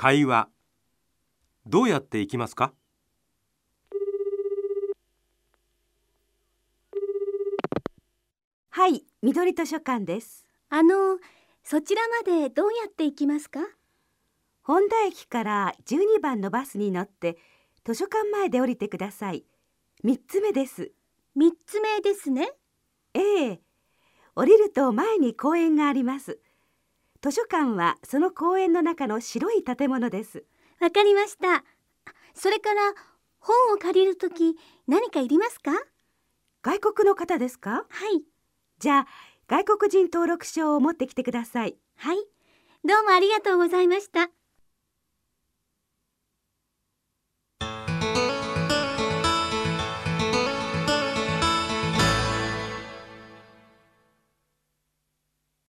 会話どうやって行きますか？はい、緑図書館です。あの、そちらまでどうやって行きますか？本田駅から12番のバスに乗って図書館前で降りてください。3つ目です。三つ目ですね。ええ。降りると前に公園があります。図書館はその公園の中の白い建物です。わかりました。それから、本を借りるとき、何かいりますか？は外国の方ですか？い。じゃあ外国人登録証を持ってきてください。はい。どうもありがとうございました。